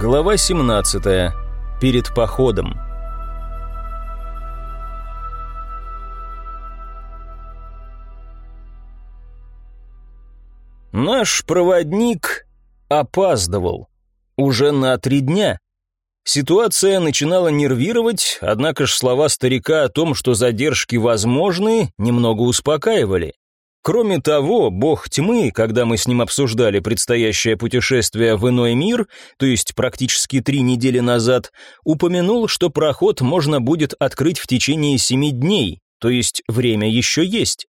Глава 17. Перед походом. Наш проводник опаздывал. Уже на три дня. Ситуация начинала нервировать, однако ж слова старика о том, что задержки возможны, немного успокаивали. Кроме того, бог тьмы, когда мы с ним обсуждали предстоящее путешествие в иной мир, то есть практически три недели назад, упомянул, что проход можно будет открыть в течение семи дней, то есть время еще есть.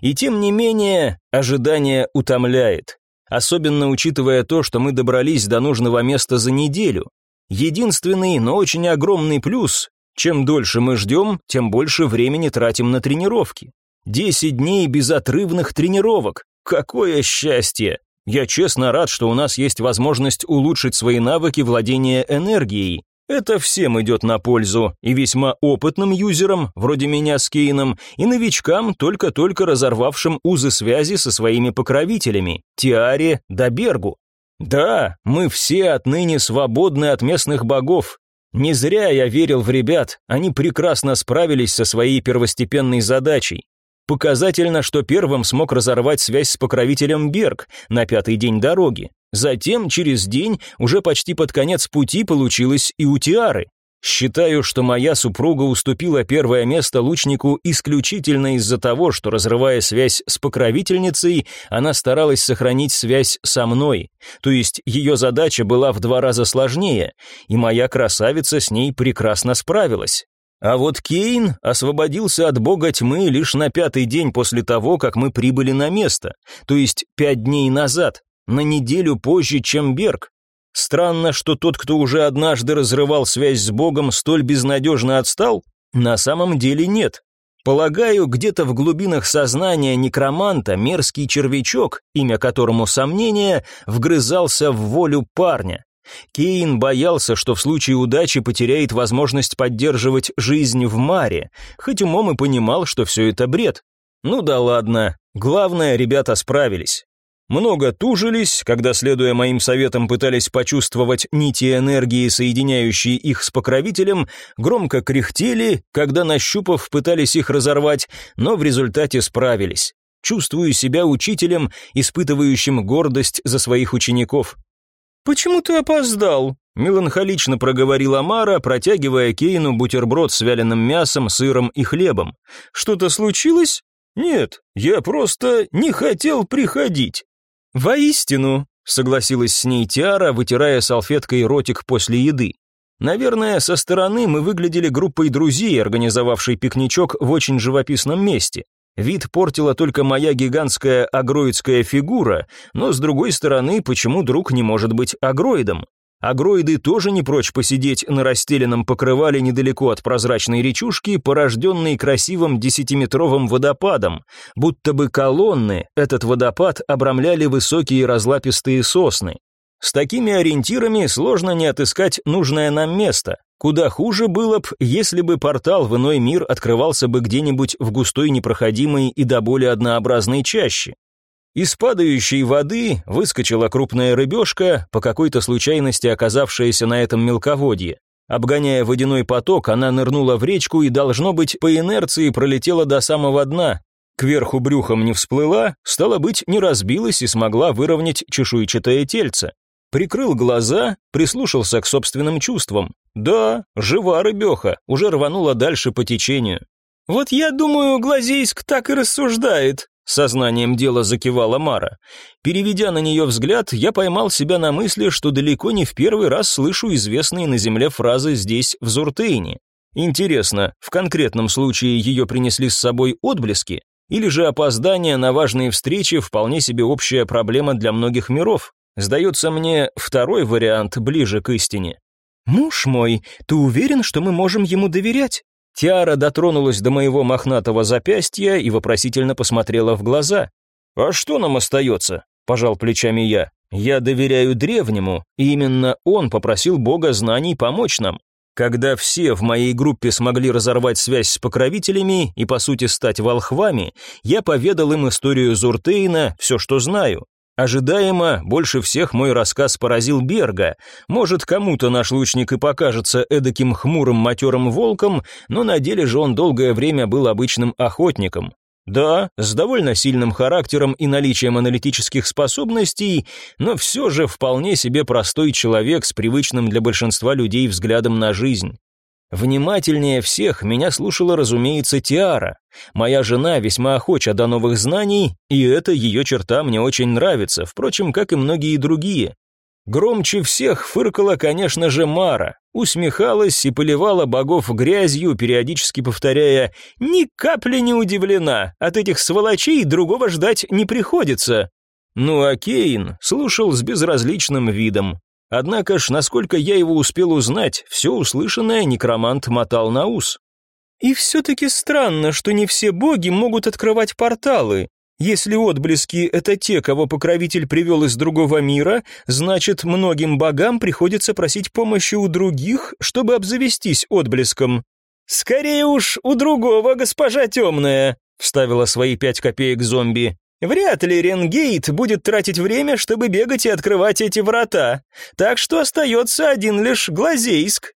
И тем не менее, ожидание утомляет, особенно учитывая то, что мы добрались до нужного места за неделю. Единственный, но очень огромный плюс – чем дольше мы ждем, тем больше времени тратим на тренировки. Десять дней безотрывных тренировок. Какое счастье! Я честно рад, что у нас есть возможность улучшить свои навыки владения энергией. Это всем идет на пользу, и весьма опытным юзерам, вроде меня с Кейном, и новичкам, только-только разорвавшим узы связи со своими покровителями, Тиаре да Бергу. Да, мы все отныне свободны от местных богов. Не зря я верил в ребят, они прекрасно справились со своей первостепенной задачей. Показательно, что первым смог разорвать связь с покровителем Берг на пятый день дороги. Затем, через день, уже почти под конец пути получилось и у Тиары. Считаю, что моя супруга уступила первое место лучнику исключительно из-за того, что, разрывая связь с покровительницей, она старалась сохранить связь со мной. То есть ее задача была в два раза сложнее, и моя красавица с ней прекрасно справилась. А вот Кейн освободился от бога тьмы лишь на пятый день после того, как мы прибыли на место, то есть пять дней назад, на неделю позже, чем Берг. Странно, что тот, кто уже однажды разрывал связь с богом, столь безнадежно отстал? На самом деле нет. Полагаю, где-то в глубинах сознания некроманта мерзкий червячок, имя которому сомнение, вгрызался в волю парня. Кейн боялся, что в случае удачи потеряет возможность поддерживать жизнь в Маре, хоть умом и понимал, что все это бред. Ну да ладно, главное, ребята справились. Много тужились, когда, следуя моим советам, пытались почувствовать нити энергии, соединяющие их с покровителем, громко кряхтели, когда, нащупав, пытались их разорвать, но в результате справились. Чувствую себя учителем, испытывающим гордость за своих учеников. «Почему ты опоздал?» – меланхолично проговорила Мара, протягивая Кейну бутерброд с вяленым мясом, сыром и хлебом. «Что-то случилось?» «Нет, я просто не хотел приходить». «Воистину», – согласилась с ней Тиара, вытирая салфеткой ротик после еды. Наверное, со стороны мы выглядели группой друзей, организовавшей пикничок в очень живописном месте. Вид портила только моя гигантская агроидская фигура, но с другой стороны, почему друг не может быть агроидом? Агроиды тоже не прочь посидеть на расстеленном покрывале недалеко от прозрачной речушки, порожденной красивым десятиметровым водопадом, будто бы колонны этот водопад обрамляли высокие разлапистые сосны. С такими ориентирами сложно не отыскать нужное нам место. Куда хуже было б, если бы портал в иной мир открывался бы где-нибудь в густой непроходимой и до боли однообразной чаще. Из падающей воды выскочила крупная рыбешка, по какой-то случайности оказавшаяся на этом мелководье. Обгоняя водяной поток, она нырнула в речку и, должно быть, по инерции пролетела до самого дна. Кверху брюхом не всплыла, стало быть, не разбилась и смогла выровнять чешуйчатое тельце. Прикрыл глаза, прислушался к собственным чувствам. Да, жива рыбеха, уже рванула дальше по течению. «Вот я думаю, Глазейск так и рассуждает», — сознанием дела закивала Мара. Переведя на нее взгляд, я поймал себя на мысли, что далеко не в первый раз слышу известные на земле фразы здесь, в Зуртейне. Интересно, в конкретном случае ее принесли с собой отблески? Или же опоздание на важные встречи вполне себе общая проблема для многих миров? Сдается мне второй вариант ближе к истине. «Муж мой, ты уверен, что мы можем ему доверять?» Тиара дотронулась до моего мохнатого запястья и вопросительно посмотрела в глаза. «А что нам остается?» – пожал плечами я. «Я доверяю древнему, и именно он попросил Бога знаний помочь нам. Когда все в моей группе смогли разорвать связь с покровителями и, по сути, стать волхвами, я поведал им историю Зуртейна, все, что знаю. Ожидаемо, больше всех мой рассказ поразил Берга. Может, кому-то наш лучник и покажется эдаким хмурым матерым волком, но на деле же он долгое время был обычным охотником. Да, с довольно сильным характером и наличием аналитических способностей, но все же вполне себе простой человек с привычным для большинства людей взглядом на жизнь. Внимательнее всех меня слушала, разумеется, Тиара. Моя жена весьма охоча до новых знаний, и эта ее черта мне очень нравится, впрочем, как и многие другие. Громче всех фыркала, конечно же, Мара, усмехалась и поливала богов грязью, периодически повторяя «Ни капли не удивлена, от этих сволочей другого ждать не приходится». Ну а Кейн слушал с безразличным видом. Однако ж, насколько я его успел узнать, все услышанное некромант мотал на ус. «И все-таки странно, что не все боги могут открывать порталы. Если отблески — это те, кого покровитель привел из другого мира, значит, многим богам приходится просить помощи у других, чтобы обзавестись отблеском». «Скорее уж у другого, госпожа темная», — вставила свои пять копеек зомби. Вряд ли Ренгейт будет тратить время, чтобы бегать и открывать эти врата, так что остается один лишь Глазейск.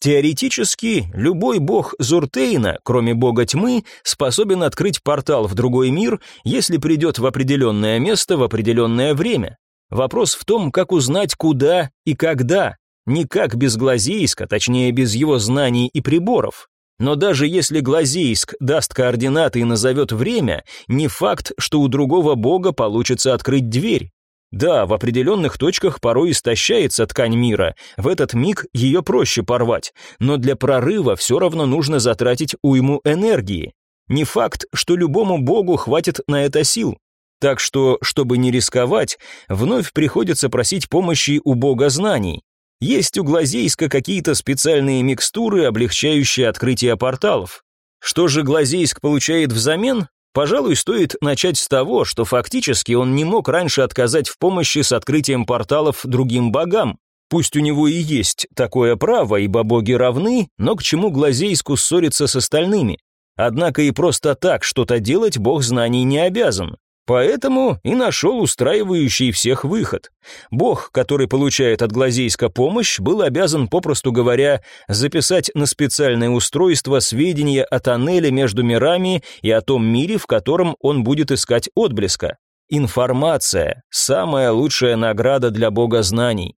Теоретически, любой бог Зуртейна, кроме бога тьмы, способен открыть портал в другой мир, если придет в определенное место в определенное время. Вопрос в том, как узнать, куда и когда, не как без Глазейска, точнее без его знаний и приборов. Но даже если Глазейск даст координаты и назовет время, не факт, что у другого бога получится открыть дверь. Да, в определенных точках порой истощается ткань мира, в этот миг ее проще порвать, но для прорыва все равно нужно затратить уйму энергии. Не факт, что любому богу хватит на это сил. Так что, чтобы не рисковать, вновь приходится просить помощи у бога знаний. Есть у Глазейска какие-то специальные микстуры, облегчающие открытие порталов. Что же Глазейск получает взамен? Пожалуй, стоит начать с того, что фактически он не мог раньше отказать в помощи с открытием порталов другим богам. Пусть у него и есть такое право, ибо боги равны, но к чему Глазейску ссориться с остальными? Однако и просто так что-то делать бог знаний не обязан. Поэтому и нашел устраивающий всех выход. Бог, который получает от Глазейска помощь, был обязан, попросту говоря, записать на специальное устройство сведения о тоннеле между мирами и о том мире, в котором он будет искать отблеска. Информация – самая лучшая награда для бога знаний.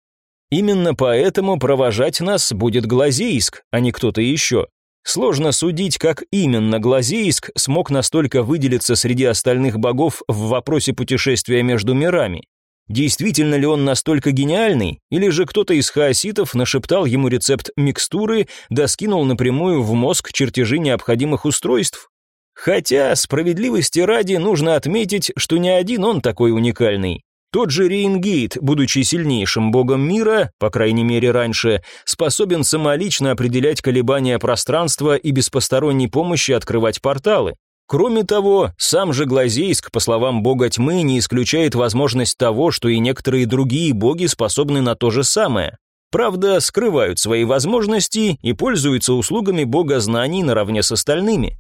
Именно поэтому провожать нас будет Глазейск, а не кто-то еще. Сложно судить, как именно Глазейск смог настолько выделиться среди остальных богов в вопросе путешествия между мирами. Действительно ли он настолько гениальный, или же кто-то из хаоситов нашептал ему рецепт микстуры, да скинул напрямую в мозг чертежи необходимых устройств? Хотя, справедливости ради, нужно отметить, что не один он такой уникальный. Тот же Рейнгейт, будучи сильнейшим богом мира, по крайней мере раньше, способен самолично определять колебания пространства и без посторонней помощи открывать порталы. Кроме того, сам же Глазейск, по словам бога тьмы, не исключает возможность того, что и некоторые другие боги способны на то же самое. Правда, скрывают свои возможности и пользуются услугами бога знаний наравне с остальными.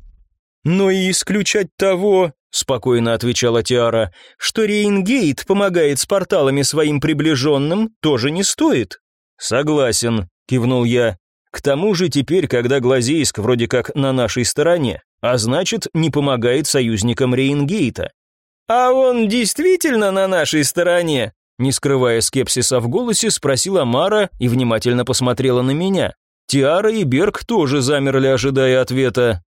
Но и исключать того, спокойно отвечала Тиара, что Рейнгейт помогает с порталами своим приближенным, тоже не стоит. Согласен, кивнул я. К тому же теперь, когда Глазейск вроде как на нашей стороне, а значит, не помогает союзникам Рейнгейта. А он действительно на нашей стороне? Не скрывая скепсиса в голосе, спросила Мара и внимательно посмотрела на меня. Тиара и Берг тоже замерли, ожидая ответа.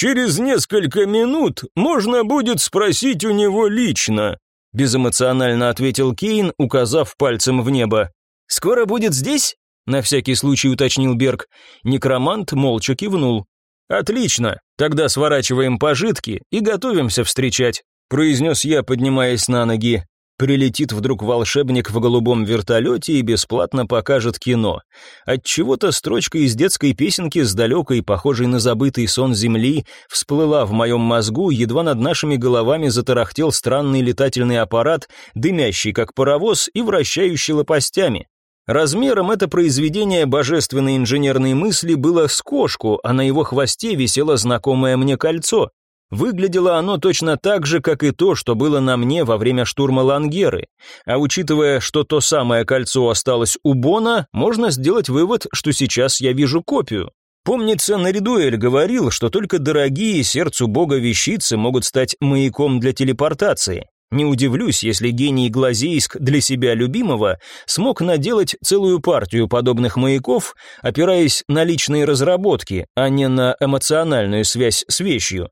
Через несколько минут можно будет спросить у него лично», безэмоционально ответил Кейн, указав пальцем в небо. «Скоро будет здесь?» на всякий случай уточнил Берг. Некромант молча кивнул. «Отлично, тогда сворачиваем пожитки и готовимся встречать», произнес я, поднимаясь на ноги. Прилетит вдруг волшебник в голубом вертолете и бесплатно покажет кино. От чего то строчка из детской песенки с далекой, похожей на забытый сон земли, всплыла в моем мозгу, едва над нашими головами затарахтел странный летательный аппарат, дымящий как паровоз и вращающий лопастями. Размером это произведение божественной инженерной мысли было с кошку, а на его хвосте висело знакомое мне кольцо. Выглядело оно точно так же, как и то, что было на мне во время штурма Лангеры. А учитывая, что то самое кольцо осталось у Бона, можно сделать вывод, что сейчас я вижу копию. Помнится, Наридуэль говорил, что только дорогие сердцу бога вещицы могут стать маяком для телепортации. Не удивлюсь, если гений Глазейск для себя любимого смог наделать целую партию подобных маяков, опираясь на личные разработки, а не на эмоциональную связь с вещью.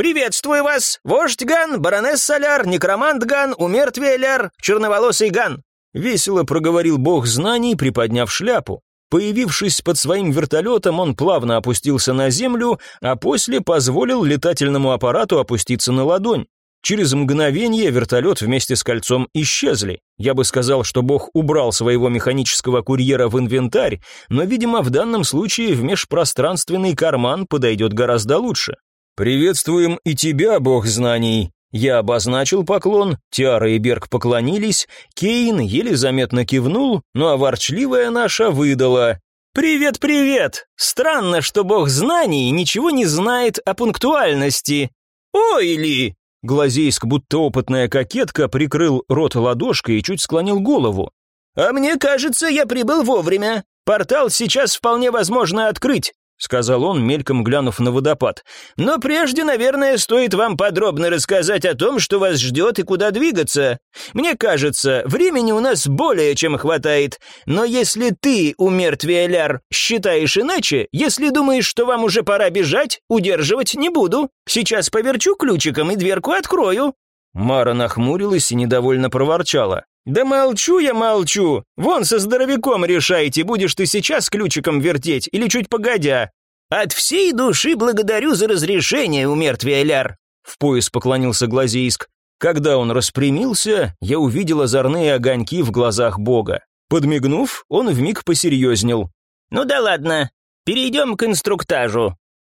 «Приветствую вас, вождь Ган, баронесса Ляр, некромант Ган, умертвие Ляр, черноволосый Ган!» Весело проговорил бог знаний, приподняв шляпу. Появившись под своим вертолетом, он плавно опустился на землю, а после позволил летательному аппарату опуститься на ладонь. Через мгновение вертолет вместе с кольцом исчезли. Я бы сказал, что бог убрал своего механического курьера в инвентарь, но, видимо, в данном случае в межпространственный карман подойдет гораздо лучше. «Приветствуем и тебя, бог знаний!» Я обозначил поклон, Тиара и Берг поклонились, Кейн еле заметно кивнул, ну а ворчливая наша выдала. «Привет, привет! Странно, что бог знаний ничего не знает о пунктуальности. Ой ли!» Глазейск, будто опытная кокетка, прикрыл рот ладошкой и чуть склонил голову. «А мне кажется, я прибыл вовремя. Портал сейчас вполне возможно открыть сказал он, мельком глянув на водопад. «Но прежде, наверное, стоит вам подробно рассказать о том, что вас ждет и куда двигаться. Мне кажется, времени у нас более чем хватает, но если ты, умертвие Ляр, считаешь иначе, если думаешь, что вам уже пора бежать, удерживать не буду. Сейчас поверчу ключиком и дверку открою». Мара нахмурилась и недовольно проворчала. «Да молчу я молчу! Вон со здоровяком решайте, будешь ты сейчас ключиком вертеть или чуть погодя!» «От всей души благодарю за разрешение, умертвие Ляр!» В пояс поклонился Глазейск. Когда он распрямился, я увидел озорные огоньки в глазах бога. Подмигнув, он вмиг посерьезнел. «Ну да ладно, перейдем к инструктажу.